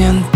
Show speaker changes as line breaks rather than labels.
siento